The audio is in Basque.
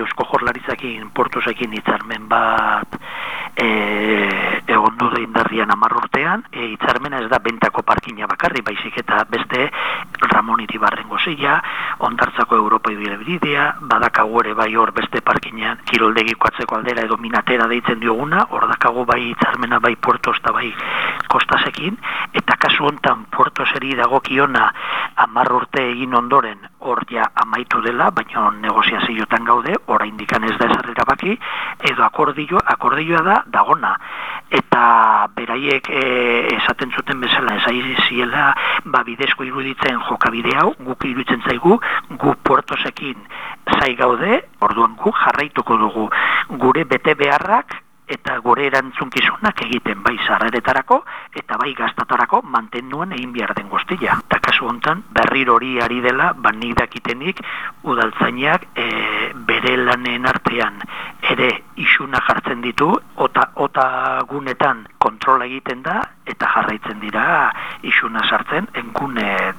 Eusko Jorlaritzakin portusekin hitzarmen bat e, egon du indarrian amar urtean, e, hitzarmena ez da bentako parkina bakarri, baizik eta beste Ramon Iribarren gozila, ondartzako Europa Ibirebidea, badakago ere bai hor beste parkinean, kiroldegiko atzeko aldera edo minatera deitzen dioguna, hor dakago bai hitzarmena bai puertos eta bai kostasekin, eta kasu hontan puertoseri dagokiona amar urte egin ondoren ja amaitu dela, baina negoziazioetan gaude, oraindikan ez da esarrera baki, edo akordioa, akordioa da dagona. Eta beraiek e, esaten zuten bezala, esai ziela, ba, bidezko iruditzen jokabide hau, guk iruditzen zaigu, gu portosekin zai gaude, orduan guk jarraituko dugu gure bete beharrak, eta gore erantzunkizunak egiten bai zarreretarako eta bai gaztatarako mantenduan egin behar den guztia. Eta kasu hontan berrir hori ari dela banik dakitenik udaltzainak e, bere lanen artean ere isuna jartzen ditu ota, ota gunetan kontrola egiten da eta jarraitzen dira isuna sartzen engune.